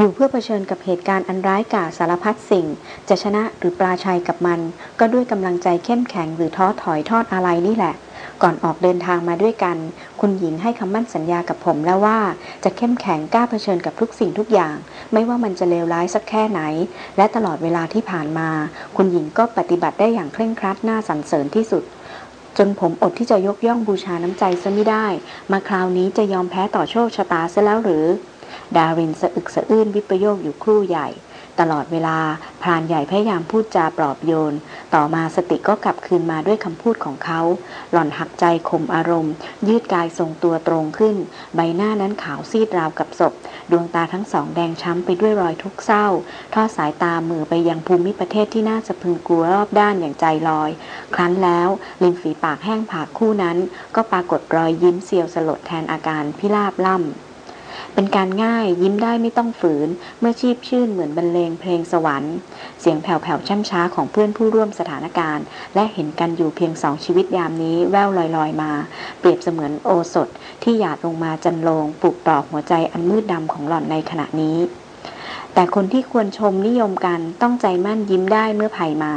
อยู่เพื่อเผชิญกับเหตุการณ์อันร้ายกาจสารพัดสิ่ง จะชนะหรือปลาชัยกับมัน ก็ด้วยกำลังใจเข้มแข็งหรือท้อถอยทอดอะไรนี่แหละ ก่อนออกเดินทางมาด้วยกัน คุณหญิงให้คำมั่นสัญญากับผมแล้วว่า จะเข้มแข็งกล้าเผชิญกับทุกสิ่งทุกอย่าง ไม่ว่ามันจะเลวร้ายสักแค่ไหน และตลอดเวลาที่ผ่านมา คุณหญิงก็ปฏิบัติได้อย่างเคร่งครัดน่าสรรเสริญที่สุดจนผมอดที่จะยกย่องบูชาน้ำใจซะไม่ได้ มาคราวนี้จะยอมแพ้ต่อโชคชะตาซะแล้วหรือ ดารินสะอึกสะอื้นวิปโยคอยู่ครู่ใหญ่ ตลอดเวลาพรานใหญ่พยายามพูดจาปลอบโยน ต่อมาสติก็กลับคืนมาด้วยคำพูดของเขา หล่อนหักใจข่มอารมณ์ ยืดกายทรงตัวตรงขึ้น ใบหน้านั้นขาวซีดราวกับศพ ดวงตาทั้งสองแดงช้ำไปด้วยรอยทุกข์เศร้า ทอดสายตามือไปยังภูมิประเทศที่น่าจะพึงกลัวรอบด้านอย่างใจลอย ครั้นแล้วริมฝีปากแห้งผากคู่นั้น ก็ปรากฏรอยยิ้มเซียวสลดแทนอาการพิราบล่ำ เป็นการง่ายยิ้มได้ไม่ต้องฝืน เมื่อชีพชื่นเหมือนบรรเลงเพลงสวรรค์ เสียงแผ่วๆช่ำช้าของเพื่อนผู้ร่วมสถานการณ์ และเห็นกันอยู่เพียงสองชีวิตยามนี้แววลอยๆมา เปรียบเสมือนโอสถที่หยาดลงมาจันลงปลุกปลอกหัวใจอันมืดดำของหล่อนในขณะนี้แต่คนที่ควรชมนิยมกันต้องใจมั่นยิ้มได้เมื่อภัยมา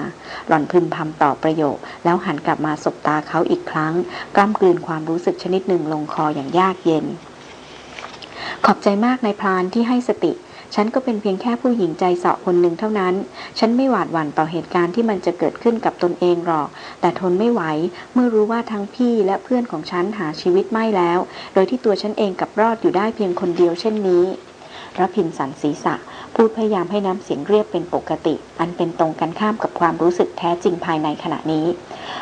หล่อนพึมพำต่อประโยค แล้วหันกลับมาสบตาเขาอีกครั้ง กล้ำกลืนความรู้สึกชนิดหนึ่งลงคออย่างยากเย็น ขอบใจมากนายพรานที่ให้สติ ฉันก็เป็นเพียงแค่ผู้หญิงใจเสาะคนหนึ่งเท่านั้น ฉันไม่หวาดหวั่นต่อเหตุการณ์ที่มันจะเกิดขึ้นกับตนเองหรอก แต่ทนไม่ไหว เมื่อรู้ว่าทั้งพี่และเพื่อนของฉันหาชีวิตไม่แล้ว โดยที่ตัวฉันเองกับรอดอยู่ได้เพียงคนเดียวเช่นนี้รพินสันศีรษะ พูดพยายามให้น้ำเสียงเรียบเป็นปกติ อันเป็นตรงกันข้ามกับความรู้สึกแท้จริงภายในขณะนี้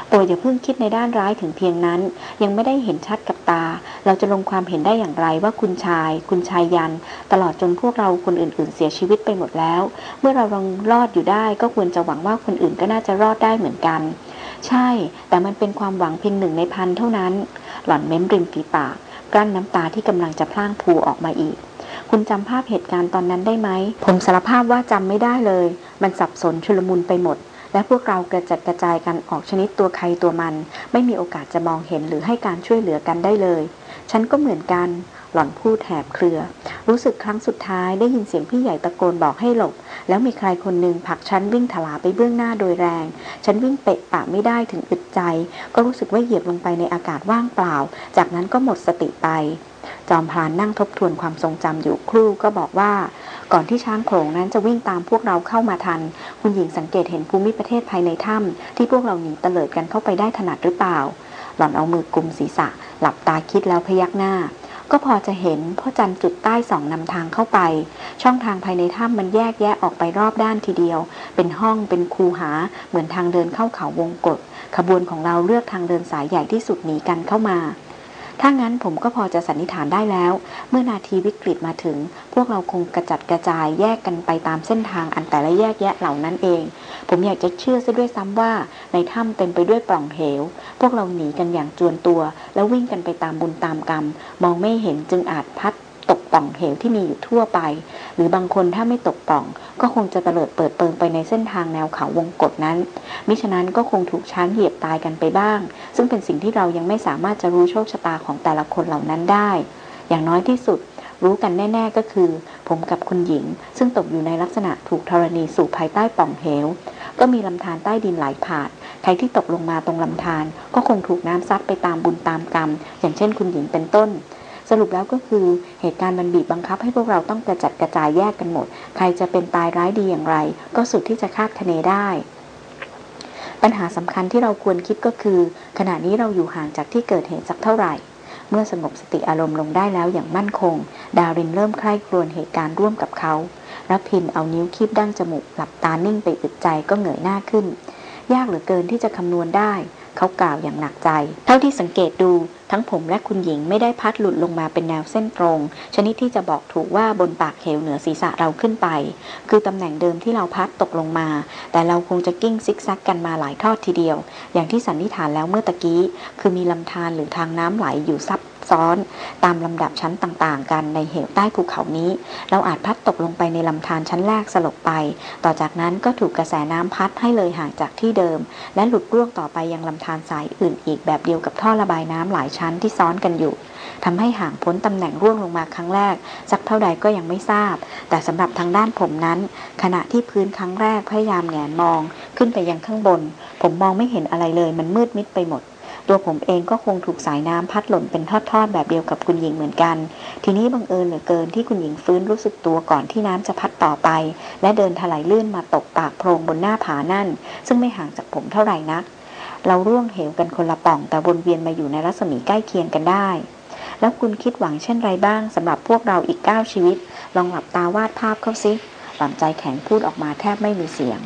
โปรดอย่าเพิ่งคิดในด้านร้ายถึงเพียงนั้น ยังไม่ได้เห็นชัดกับตา เราจะลงความเห็นได้อย่างไรว่าคุณชาย คุณชายยัน ตลอดจนพวกเราคนอื่น ๆ เสียชีวิตไปหมดแล้ว เมื่อเราลองรอดอยู่ได้ก็ควรจะหวังว่าคนอื่นก็น่าจะรอดได้เหมือนกัน ใช่ แต่มันเป็นความหวังเพียงหนึ่งในพันเท่านั้น หล่อนเม้มริมฝีปาก กลั้นน้ำตาที่กำลังจะพล่างพูออกมาอีก คุณจำภาพเหตุการณ์ตอนนั้นได้ไหม ผมสารภาพว่าจำไม่ได้เลย มันสับสนชุลมุนไปหมด และพวกเรากระจัดกระจายกันออกชนิดตัวใครตัวมัน ไม่มีโอกาสจะมองเห็นหรือให้การช่วยเหลือกันได้เลย ฉันก็เหมือนกัน หล่อนพูดแถบเครือ รู้สึกครั้งสุดท้ายได้ยินเสียงพี่ใหญ่ตะโกนบอกให้หลบ แล้วมีใครคนหนึ่งผลักฉันวิ่งถลาไปเบื้องหน้าโดยแรง ฉันวิ่งเปะปะไม่ได้ถึงอึดใจ ก็รู้สึกว่าเหยียบลงไปในอากาศว่างเปล่า จากนั้นก็หมดสติไป จอมพลานนั่งทบทวนความทรงจำอยู่ครู่ก็บอกว่า ก่อนที่ช้างโขลงนั้นจะวิ่งตามพวกเราเข้ามาทัน คุณหญิงสังเกตเห็นภูมิประเทศภายในถ้ำที่พวกเราหนีเตลิดกันเข้าไปได้ถนัดหรือเปล่า หล่อนเอามือกุมศีรษะ หลับตาคิดแล้วพยักหน้า ก็พอจะเห็นพ่อจันจุดใต้สองนำทางเข้าไป ช่องทางภายในถ้ำมันแยกแยะออกไปรอบด้านทีเดียว เป็นห้องเป็นคูหา เหมือนทางเดินเข้าเขาวงกฏขบวนของเราเลือกทางเดินสายใหญ่ที่สุดหนีกันเข้ามา ถ้างั้นผมก็พอจะสันนิษฐานได้แล้ว เมื่อนาทีวิกฤตมาถึง พวกเราคงกระจัดกระจายแยกกันไปตามเส้นทางอันแต่ละแยกแยะเหล่านั้นเอง ผมอยากจะเชื่อซะด้วยซ้ำว่า ในถ้ำเต็มไปด้วยปล่องเหว พวกเราหนีกันอย่างจวนตัว แล้ววิ่งกันไปตามบุญตามกรรม มองไม่เห็นจึงอาจพัด ตกป่องเหวที่มีอยู่ทั่วไป หรือบางคนถ้าไม่ตกป่อง ก็คงจะเตลิดเปิดเปิงไปในเส้นทางแนวเขาวงกฏนั้น มิฉะนั้นก็คงถูกช้างเหยียบตายกันไปบ้าง ซึ่งเป็นสิ่งที่เรายังไม่สามารถจะรู้โชคชะตาของแต่ละคนเหล่านั้นได้ อย่างน้อยที่สุดรู้กันแน่ ๆ ก็คือ ผมกับคุณหญิง ซึ่งตกอยู่ในลักษณะถูกธรณีสู่ภายใต้ป่องเหว ก็มีลำธารใต้ดินไหลผ่าน ใครที่ตกลงมาตรงลำธารก็คงถูกน้ำซัดไปตามบุญตามกรรม อย่างเช่นคุณหญิงเป็นต้น สรุปแล้วก็คือเหตุการณ์มันบีบบังคับให้พวกเราต้องกระจัดกระจายแยกกันหมด ใครจะเป็นตายร้ายดีอย่างไร ก็สุดที่จะคาดคะเนได้ปัญหาสำคัญที่เราควรคิดก็คือ ขณะนี้เราอยู่ห่างจากที่เกิดเหตุสักเท่าไหร่ เมื่อสงบสติอารมณ์ลงได้แล้วอย่างมั่นคง ดาวรินเริ่มใคร่ครวญเหตุการณ์ร่วมกับเขารับพินเอานิ้วคีบดั้งจมูกหลับตานิ่งไปอึดใจก็เหงยหน้าขึ้น ยากเหลือเกินที่จะคำนวณได้ เขากล่าวอย่างหนักใจ เท่าที่สังเกตดูทั้งผมและคุณหญิงไม่ได้พลัดหลุดลงมาเป็นแนวเส้นตรง ชนิดที่จะบอกถูกว่าบนปากเหวเหนือศีรษะเราขึ้นไป คือตำแหน่งเดิมที่เราพลัดตกลงมา แต่เราคงจะกลิ้งซิกแซกกันมาหลายทอดทีเดียว อย่างที่สันนิษฐานแล้วเมื่อตะกี้ คือมีลำธารหรือทางน้ำไหลอยู่ซับ ซ้อน ตามลำดับชั้นต่างๆ กันในเหวใต้ภูเขานี้ เราอาจพลัดตกลงไปในลำธารชั้นแรกสลบไป ต่อจากนั้นก็ถูกกระแสน้ำพัดให้เลยห่างจากที่เดิม และหลุดร่วงต่อไปยังลำธารสายอื่นอีกแบบเดียวกับท่อระบายน้ำหลายชั้นที่ซ้อนกันอยู่ทำให้ห่างพ้นตำแหน่งร่วงลงมาครั้งแรก สักเท่าใดก็ยังไม่ทราบ แต่สำหรับทางด้านผมนั้น ขณะที่พื้นครั้งแรกพยายามแงนมอง ขึ้นไปยังข้างบน ผมมองไม่เห็นอะไรเลยมันมืดมิดไปหมด ตัวผมเองก็คงถูกสายน้ำพัดหล่นเป็นทอดๆ แบบเดียวกับคุณหญิงเหมือนกัน ทีนี้บังเอิญเหลือเกินที่คุณหญิงฟื้นรู้สึกตัวก่อนที่น้ำจะพัดต่อไป และเดินถลายลื่นมาตกปากโพรงบนหน้าผานั่น ซึ่งไม่ห่างจากผมเท่าไหร่นัก เราร่วงเหวกันคนละป่องแต่วนเวียนมาอยู่ในรัศมีใกล้เคียงกันได้ แล้วคุณคิดหวังเช่นไรบ้างสำหรับพวกเราอีกเก้าชีวิต ลองหลับตาวาดภาพเข้าซิหล่อนใจแข็งพูดออกมาแทบไม่มีเสียง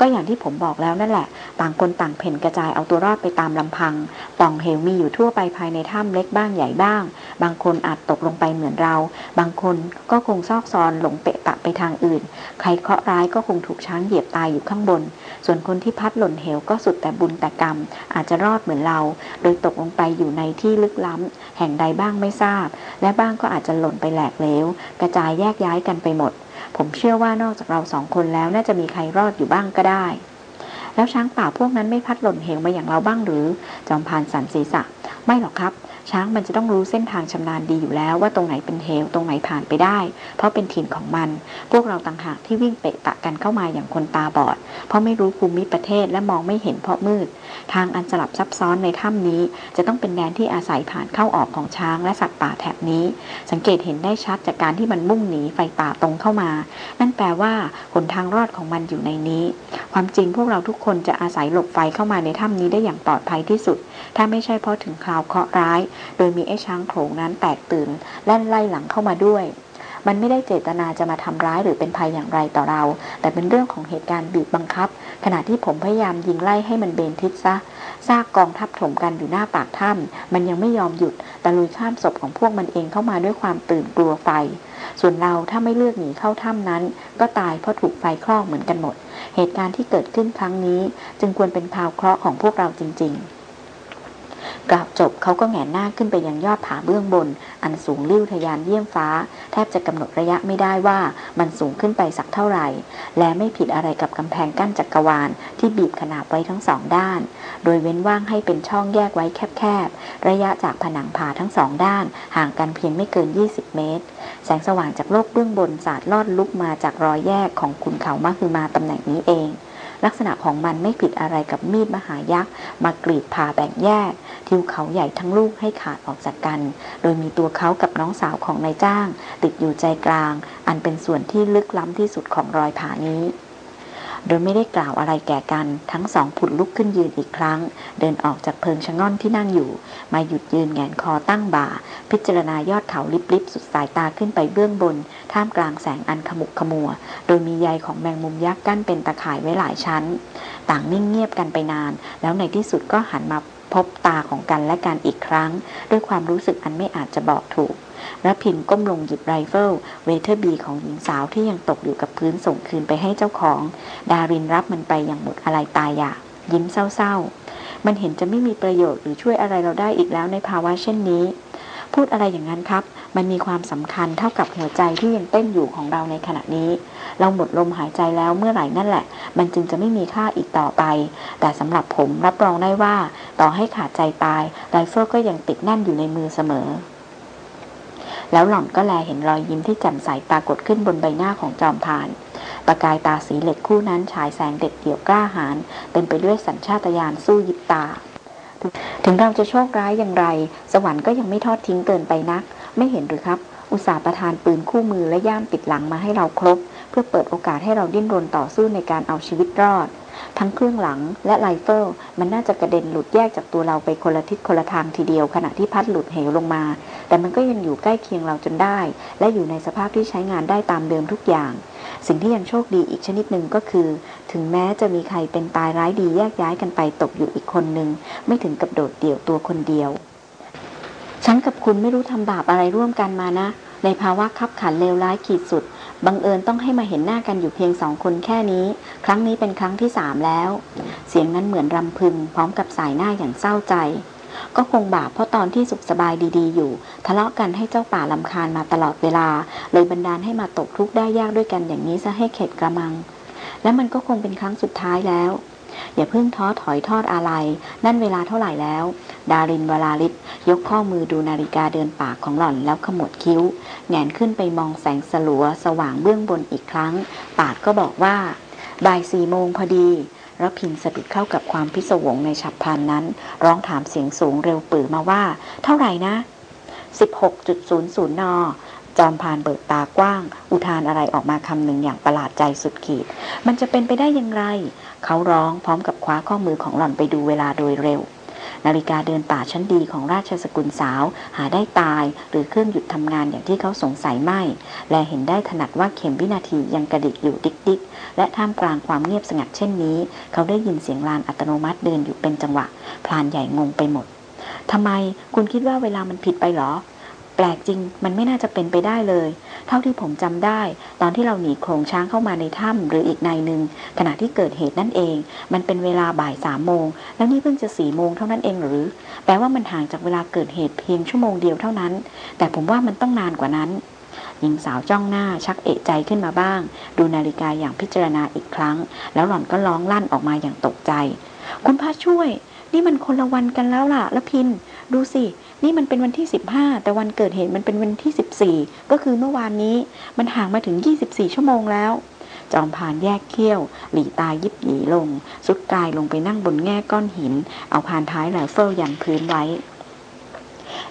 ก็อย่างที่ผมบอกแล้วนั่นแหละ ต่างคนต่างเพ่นกระจายเอาตัวรอดไปตามลำพัง ป่องเหวมีอยู่ทั่วไปภายในถ้ำเล็กบ้างใหญ่บ้าง บางคนอาจตกลงไปเหมือนเรา บางคนก็คงซอกซอนหลงเปะปะไปทางอื่น ใครเคาะร้ายก็คงถูกช้างเหยียบตายอยู่ข้างบน ส่วนคนที่พัดหล่นเหวก็สุดแต่บุญแต่กรรม อาจจะรอดเหมือนเรา โดยตกลงไปอยู่ในที่ลึกล้ำ แห่งใดบ้างไม่ทราบ และบ้างก็อาจจะหล่นไปแหลกเลวกระจายแยกย้ายกันไปหมด ผมเชื่อว่านอกจากเราสองคนแล้วน่าจะมีใครรอดอยู่บ้างก็ได้ แล้วช้างป่าพวกนั้นไม่พัดหล่นเหวมาอย่างเราบ้างหรือ จอมพานสันศีษะไม่หรอกครับ ช้างมันจะต้องรู้เส้นทางชำนาญดีอยู่แล้วว่าตรงไหนเป็นเหวตรงไหนผ่านไปได้ เพราะเป็นถิ่นของมัน พวกเราต่างหากที่วิ่งเปะปะกันเข้ามาอย่างคนตาบอด เพราะไม่รู้ภูมิประเทศและมองไม่เห็นเพราะมืด ทางอันสลับซับซ้อนในถ้ำนี้ จะต้องเป็นแดนที่อาศัยผ่านเข้าออกของช้างและสัตว์ป่าแถบนี้ สังเกตเห็นได้ชัดจากการที่มันมุ่งหนีไฟป่าตรงเข้ามา นั่นแปลว่าหนทางรอดของมันอยู่ในนี้ ความจริงพวกเราทุกคนจะอาศัยหลบไฟเข้ามาในถ้ำนี้ได้อย่างปลอดภัยที่สุด ถ้าไม่ใช่เพราะถึงคราวเคราะห์ร้ายโดยมีไอ้ช้างโขลงนั้นแตกตื่นแล่นไล่หลังเข้ามาด้วย มันไม่ได้เจตนาจะมาทำร้ายหรือเป็นภัยอย่างไรต่อเรา แต่เป็นเรื่องของเหตุการณ์บีบบังคับ ขณะที่ผมพยายามยิงไล่ให้มันเบนทิศซะซากกองทัพถมกันอยู่หน้าปากถ้ำมันยังไม่ยอมหยุดตะลุยข้ามศพของพวกมันเองเข้ามาด้วยความตื่นกลัวไฟ ส่วนเราถ้าไม่เลือกหนีเข้าถ้ำนั้น ก็ตายเพราะถูกไฟคลอกเหมือนกันหมด เหตุการณ์ที่เกิดขึ้นครั้งนี้ จึงควรเป็นข่าวเคราะห์ของพวกเราจริง ๆ กล่าวจบเขาก็แงนหน้าขึ้นไปยังยอดผาเบื้องบน อันสูงลิ้วทยานเยี่ยมฟ้า แทบจะกำหนดระยะไม่ได้ว่ามันสูงขึ้นไปสักเท่าไหร่ และไม่ผิดอะไรกับกำแพงกั้นจักกรวาล ที่บีบขนาบไว้ทั้งสองด้าน โดยเว้นว่างให้เป็นช่องแยกไว้แคบๆ ระยะจากผนังผาทั้งสองด้าน ห่างกันเพียงไม่เกิน 20 เมตร แสงสว่างจากโลกเบื้องบนสาดลอดลุกมาจากรอยแยกของขุนเขามาคือมาตำแหน่งนี้เอง ลักษณะของมันไม่ผิดอะไรกับมีดมหายักษ์มากรีดผ่าแบ่งแยก ทิวเขาใหญ่ทั้งลูกให้ขาดออกจากกัน โดยมีตัวเขากับน้องสาวของนายจ้าง ติดอยู่ใจกลาง อันเป็นส่วนที่ลึกล้ำที่สุดของรอยผานี้ โดยไม่ได้กล่าวอะไรแก่กัน ทั้งสองผุดลุกขึ้นยืนอีกครั้ง เดินออกจากเพิงชะง่อนที่นั่งอยู่ มาหยุดยืนแหงนคอตั้งบ่า พิจารณายอดเขาลิบๆสุดสายตาขึ้นไปเบื้องบน ท่ามกลางแสงอันขมุกขมัว โดยมีใยของแมงมุมยักษ์กั้นเป็นตะข่ายไว้หลายชั้น ต่างนิ่งเงียบกันไปนาน แล้วในที่สุดก็หันมา พบตาของกันและกันอีกครั้ง ด้วยความรู้สึกอันไม่อาจจะบอกถูกรพินก้มลงหยิบไรเฟิล Weatherby ของหญิงสาวที่ยังตกอยู่กับพื้นส่งคืนไปให้เจ้าของ ดารินรับมันไปอย่างหมดอะไรตายอยากยิ้มเศร้าๆ มันเห็นจะไม่มีประโยชน์หรือช่วยอะไรเราได้อีกแล้วในภาวะเช่นนี้ พูดอะไรอย่างนั้นครับ มันมีความสำคัญเท่ากับหัวใจที่ยังเต้นอยู่ของเราในขณะนี้ เราหมดลมหายใจแล้วเมื่อไหร่นั่นแหละ มันจึงจะไม่มีค่าอีกต่อไป แต่สำหรับผมรับรองได้ว่า ต่อให้ขาดใจตายไรเฟิลก็ยังติดแน่นอยู่ในมือเสมอแล้วหล่อนก็แลเห็นรอยยิ้มที่แจ่มใสปรากฏขึ้นบนใบหน้าของจอมพาน ประกายตาสีเหล็กคู่นั้นฉายแสงเด็ดเดี่ยวกล้าหาญเต็มไปด้วยสัญชาตญาณสู้ยิบตา ถึงเราจะโชคร้ายอย่างไร สวรรค์ก็ยังไม่ทอดทิ้งเกินไปนัก ไม่เห็นหรือครับ อุตส่าห์ประทานปืนคู่มือและย่ามปิดหลังมาให้เราครบ เพื่อเปิดโอกาสให้เราดิ้นรนต่อสู้ในการเอาชีวิตรอด ทั้งเครื่องหลังและไรเฟิลมันน่าจะกระเด็นหลุดแยกจากตัวเราไปคนละทิศคนละทางทีเดียวขณะที่พลัดหลุดเหวลงมา แต่มันก็ยังอยู่ใกล้เคียงเราจนได้ และอยู่ในสภาพที่ใช้งานได้ตามเดิมทุกอย่าง สิ่งที่ยังโชคดีอีกชนิดหนึ่งก็คือ ถึงแม้จะมีใครเป็นตายร้ายดีแยกย้ายกันไปตกอยู่อีกคนหนึ่งไม่ถึงกับโดดเดี่ยวตัวคนเดียวฉันกับคุณไม่รู้ทำบาปอะไรร่วมกันมานะ ในภาวะขับขันเลวร้ายขีดสุด บังเอิญต้องให้มาเห็นหน้ากันอยู่เพียงสองคนแค่นี้ ครั้งนี้เป็นครั้งที่สามแล้ว เสียงนั้นเหมือนรำพึง พร้อมกับสายหน้าอย่างเศร้าใจ ก็คงบาปเพราะตอนที่สุขสบายดีๆอยู่ ทะเลาะกันให้เจ้าป่าลำคาญมาตลอดเวลา เลยบันดาลให้มาตกทุกข์ได้ยากด้วยกันอย่างนี้ซะให้เข็ดกระมัง และมันก็คงเป็นครั้งสุดท้ายแล้ว อย่าเพิ่งท้อถอยทอดอะไร นั่นเวลาเท่าไหร่แล้ว ดารินวลาลิศยกข้อมือดูนาฬิกาเดินปากของหล่อนแล้วขมวดคิ้ว แงนขึ้นไปมองแสงสลัวสว่างเบื้องบนอีกครั้ง ปากก็บอกว่า บ่ายสี่โมงพอดีระพินสะดุดเข้ากับความพิศวงในฉับพลันนั้น ร้องถามเสียงสูงเร็วปือมาว่า เท่าไหร่นะ 16.00 น จอมพานเบิกตากว้าง อุทานอะไรออกมาคำหนึ่งอย่างประหลาดใจสุดขีด มันจะเป็นไปได้อย่างไร เขาร้องพร้อมกับคว้าข้อมือของหล่อนไปดูเวลาโดยเร็ว นาฬิกาเดินป่าชั้นดีของราชสกุลสาว หาได้ตาย หรือเครื่องหยุดทำงานอย่างที่เขาสงสัยไม่ และเห็นได้ถนัดว่าเข็มวินาทียังกระดิกอยู่ดิกดิกและท่ามกลางความเงียบสงัดเช่นนี้ เขาได้ยินเสียงลานอัตโนมัติเดินอยู่เป็นจังหวะ พลานใหญ่งงไปหมดทำไมคุณคิดว่าเวลามันผิดไปหรอ แปลกจริง มันไม่น่าจะเป็นไปได้เลย เท่าที่ผมจำได้ ตอนที่เราหนีโขงช้างเข้ามาในถ้ำหรืออีกนายหนึ่งขณะที่เกิดเหตุนั่นเอง มันเป็นเวลาบ่ายสามโมง แล้วนี่เพิ่งจะสี่โมงเท่านั้นเองหรือ แปลว่ามันห่างจากเวลาเกิดเหตุเพียงชั่วโมงเดียวเท่านั้น แต่ผมว่ามันต้องนานกว่านั้นหญิงสาวจ้องหน้าชักเอะใจขึ้นมาบ้าง ดูนาฬิกาอย่างพิจารณาอีกครั้ง แล้วหล่อนก็ร้องลั่นออกมาอย่างตกใจ คุณพระช่วย นี่มันคนละวันกันแล้วล่ะละพิน ดูสิ นี่มันเป็นวันที่ 15 แต่วันเกิดเหตุมันเป็นวันที่ 14 ก็คือเมื่อวานนี้มันห่างมาถึง 24 ชั่วโมงแล้ว จอมพานแยกเขี้ยว หลีตายิบหยีลง สุดกายลงไปนั่งบนแง่ก้อนหิน เอาพานท้ายแหลเฟิลยันพื้นไว้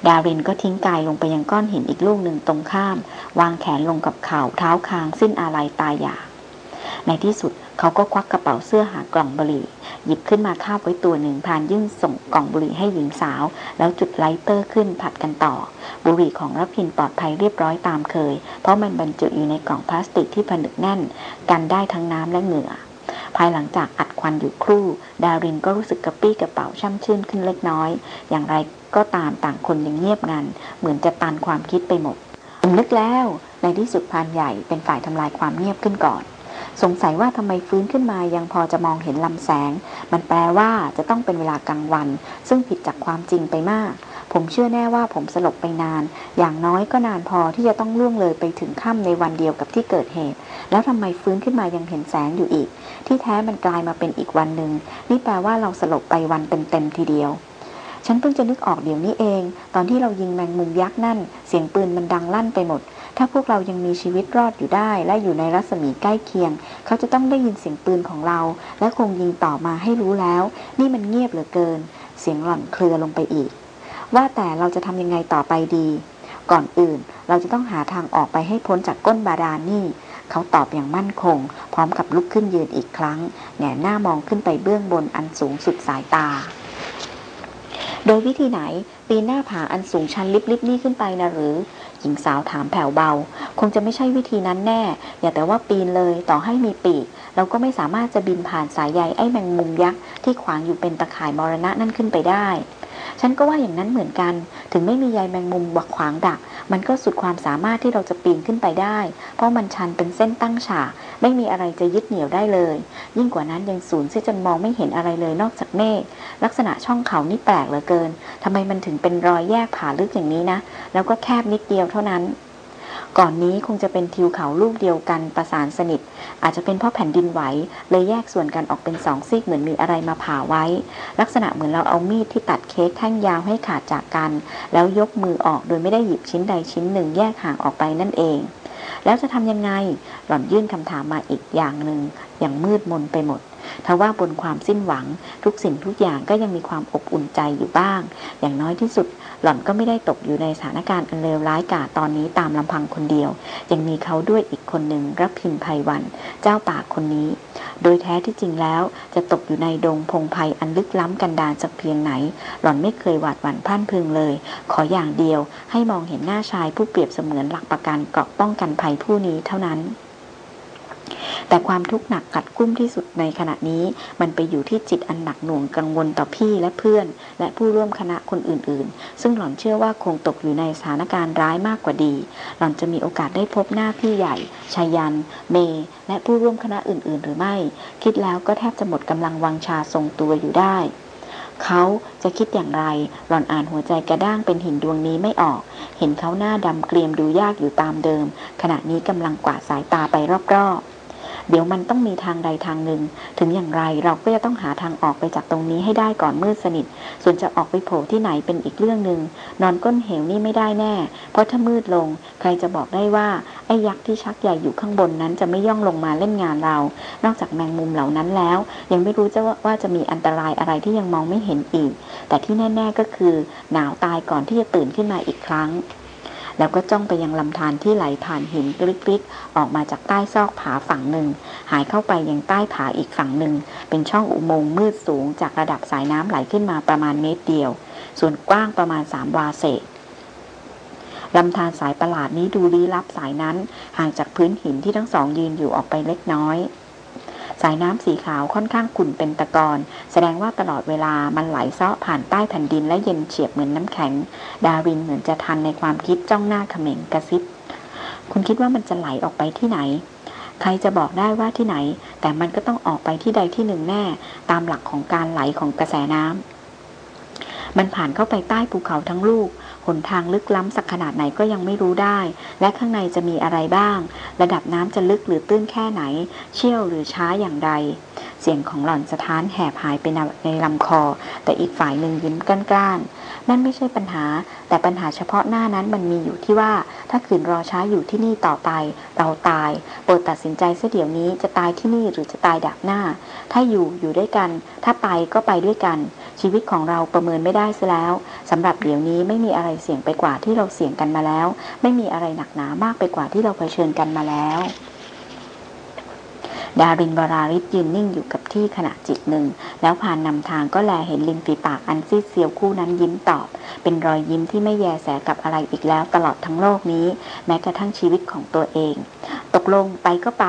ดารินก็ทิ้งกายลงไปยังก้อนหินอีกลูกหนึ่งตรงข้าม วางแขนลงกับเข่าเท้าคางสิ้นอาลัยตายอยาก ในที่สุดเขาก็ควักกระเป๋าเสื้อหากล่องบุหรี่ หยิบขึ้นมาคาบไว้ตัวหนึ่งพานยื่นส่งกล่องบุหรี่ให้หญิงสาว แล้วจุด lighter ขึ้นผัดกันต่อ บุหรี่ของรับพินปลอดภัยเรียบร้อยตามเคย เพราะมันบรรจุอยู่ในกล่องพลาสติกที่ผนึกแน่น กันได้ทั้งน้ำและเหงื่อภายหลังจากอัดควันอยู่ครู่ ดารินก็รู้สึกกระปี้กระเป๋าช่ำชื่นขึ้นเล็กน้อย อย่างไรก็ตามต่างคนยังเงียบงัน เหมือนจะตันความคิดไปหมดผมนึกแล้ว ในที่สุดพานใหญ่เป็นฝ่ายทำลายความเงียบขึ้นก่อน สงสัยว่าทำไมฟื้นขึ้นมายังพอจะมองเห็นลำแสง มันแปลว่าจะต้องเป็นเวลากลางวัน ซึ่งผิดจากความจริงไปมาก ผมเชื่อแน่ว่าผมสลบไปนาน อย่างน้อยก็นานพอที่จะต้องล่วงเลยไปถึงค่ำในวันเดียวกับที่เกิดเหตุ แล้วทำไมฟื้นขึ้นมายังเห็นแสงอยู่อีก ที่แท้มันกลายมาเป็นอีกวันหนึ่งนี่แปลว่าเราสลบไปวันเต็มๆทีเดียวฉันเพิ่งจะนึกออกเดี๋ยวนี้เอง ตอนที่เรายิงแมงมุมยักษ์นั่น เสียงปืนมันดังลั่นไปหมด ถ้าพวกเรายังมีชีวิตรอดอยู่ได้ และอยู่ในรัศมีใกล้เคียง เขาจะต้องได้ยินเสียงปืนของเรา และคงยิงต่อมาให้รู้แล้ว นี่มันเงียบเหลือเกิน เสียงหล่อนเคลือลงไปอีก ว่าแต่เราจะทำยังไงต่อไปดี ก่อนอื่นเราจะต้องหาทางออกไปให้พ้นจากก้นบาดาลนี่ เขาตอบอย่างมั่นคง พร้อมกับลุกขึ้นยืนอีกครั้งแงหน้ามองขึ้นไปเบื้องบนอันสูงสุดสายตาโดยวิธีไหน ปีนหน้าผาอันสูงชันลิบๆนี่ขึ้นไปนะหรือ หญิงสาวถามแผ่วเบา คงจะไม่ใช่วิธีนั้นแน่ อย่าแต่ว่าปีนเลยต่อให้มีปีก เราก็ไม่สามารถจะบินผ่านสายใยไอ้แมงมุมยักษ์ที่ขวางอยู่เป็นตะข่ายมรณะนั่นขึ้นไปได้ ฉันก็ว่าอย่างนั้นเหมือนกัน ถึงไม่มีใยแมงมุมบักขวางดัก มันก็สุดความสามารถที่เราจะปีนขึ้นไปได้ เพราะมันชันเป็นเส้นตั้งฉากไม่มีอะไรจะยึดเหนี่ยวได้เลย ยิ่งกว่านั้นยังสูญเสียจนมองไม่เห็นอะไรเลยนอกจากเมฆลักษณะช่องเขานี่แปลกเหลือเกินทำไมมันถึงเป็นรอยแยกผาลึกอย่างนี้นะ แล้วก็แคบนิดเดียวเท่านั้น ก่อนนี้คงจะเป็นทิวเขาลูกเดียวกันประสานสนิท อาจจะเป็นเพราะแผ่นดินไหว เลยแยกส่วนกันออกเป็นสองซีกเหมือนมีอะไรมาผ่าไว้ ลักษณะเหมือนเราเอามีดที่ตัดเค้กแท่งยาวให้ขาดจากกัน แล้วยกมือออกโดยไม่ได้หยิบชิ้นใดชิ้นหนึ่งแยกห่างออกไปนั่นเอง แล้วจะทำยังไง หล่อนยื่นคำถามมาอีกอย่างหนึ่งอย่างมืดมนไปหมด ทว่าบนความสิ้นหวัง ทุกสิ่งทุกอย่างก็ยังมีความอบอุ่นใจอยู่บ้าง อย่างน้อยที่สุด หล่อนก็ไม่ได้ตกอยู่ในสถานการณ์อันเลวร้ายกาตอนนี้ตามลำพังคนเดียว ยังมีเขาด้วยอีกคนหนึ่งรับพินภัยวัน เจ้าป่าคนนี้ โดยแท้ที่จริงแล้วจะตกอยู่ในดงพงไพ่อันลึกล้ำกันดานสักเพียงไหน หล่อนไม่เคยหวาดหวั่นพันพึงเลย ขออย่างเดียวให้มองเห็นหน้าชายผู้เปรียบเสมือนหลักประกันเกราะป้องกันภัยผู้นี้เท่านั้น แต่ความทุกข์หนักกัดกุ้มที่สุดในขณะนี้ มันไปอยู่ที่จิตอันหนักหน่วงกังวลต่อพี่และเพื่อน และผู้ร่วมคณะคนอื่นๆ ซึ่งหล่อนเชื่อว่าคงตกอยู่ในสถานการณ์ร้ายมากกว่าดี หล่อนจะมีโอกาสได้พบหน้าพี่ใหญ่ชายัน เม และผู้ร่วมคณะอื่น ๆ หรือไม่ คิดแล้วก็แทบจะหมดกำลังวังชาทรงตัวอยู่ได้เขาจะคิดอย่างไร หล่อนอ่านหัวใจกระด้างเป็นหินดวงนี้ไม่ออก เห็นเขาหน้าดำเกรียมดูยากอยู่ตามเดิม ขณะนี้กำลังกวาดสายตาไปรอบๆ เดี๋ยวมันต้องมีทางใดทางหนึ่ง ถึงอย่างไรเราก็จะต้องหาทางออกไปจากตรงนี้ให้ได้ก่อนมืดสนิท ส่วนจะออกไปโผล่ที่ไหนเป็นอีกเรื่องหนึ่งนอนก้นเหวนี่ไม่ได้แน่ เพราะถ้ามืดลง ใครจะบอกได้ว่าไอ้ยักษ์ที่ชักใหญ่อยู่ข้างบนนั้นจะไม่ย่องลงมาเล่นงานเรา นอกจากแมงมุมเหล่านั้นแล้ว ยังไม่รู้จะว่าจะมีอันตรายอะไรที่ยังมองไม่เห็นอีก แต่ที่แน่ ๆก็คือ หนาวตายก่อนที่จะตื่นขึ้นมาอีกครั้ง แล้วก็จ้องไปยังลำธารที่ไหลผ่านหินกริกๆออกมาจากใต้ซอกผาฝั่งหนึ่ง หายเข้าไปยังใต้ผาอีกฝั่งหนึ่ง เป็นช่องอุโมงค์มืดสูงจากระดับสายน้ำไหลขึ้นมาประมาณเมตรเดียว ส่วนกว้างประมาณสามวาเศษลำธารสายประหลาดนี้ดูลี้ลับสายนั้น ห่างจากพื้นหินที่ทั้งสองยืนอยู่ออกไปเล็กน้อย สายน้ำสีขาวค่อนข้างขุ่นเป็นตะกอน แสดงว่าตลอดเวลามันไหลเซาะผ่านใต้แผ่นดินและเย็นเฉียบเหมือนน้ำแข็ง ดาวินเหมือนจะทันในความคิดจ้องหน้าเขม่งกระซิบ คุณคิดว่ามันจะไหลออกไปที่ไหน ใครจะบอกได้ว่าที่ไหน แต่มันก็ต้องออกไปที่ใดที่หนึ่งแน่ ตามหลักของการไหลของกระแสน้ำมันผ่านเข้าไปใต้ภูเขาทั้งลูก หนทางลึกล้ำสักขนาดไหนก็ยังไม่รู้ได้ และข้างในจะมีอะไรบ้าง ระดับน้ำจะลึกหรือตื้นแค่ไหน เชี่ยวหรือช้าอย่างใดเสียงของหล่อนสะท้านแหบหายไปในลำคอ แต่อีกฝ่ายหนึ่งยิ้มกล้านๆ นั่นไม่ใช่ปัญหา แต่ปัญหาเฉพาะหน้านั้นมันมีอยู่ที่ว่า ถ้าขืนรอช้าอยู่ที่นี่ต่อไป เราตายโปรดตัดสินใจเสียเดี๋ยวนี้จะตายที่นี่หรือจะตายดาบหน้า ถ้าอยู่อยู่ด้วยกัน ถ้าไปก็ไปด้วยกัน ชีวิตของเราประเมินไม่ได้ซะแล้วสำหรับเดี๋ยวนี้ไม่มีอะไรเสี่ยงไปกว่าที่เราเสี่ยงกันมาแล้ว ไม่มีอะไรหนักหนามากไปกว่าที่เราเผชิญกันมาแล้ว ดารินวราฤทธิ์ยืนนิ่งอยู่กับที่ขณะจิตหนึ่ง แล้วพรานนำทางก็แลเห็นริมฝีปากอันซีดเซียวคู่นั้นยิ้มตอบ เป็นรอยยิ้มที่ไม่แยแสกับอะไรอีกแล้วตลอดทั้งโลกนี้ แม้กระทั่งชีวิตของตัวเอง ตกลงไปก็ไป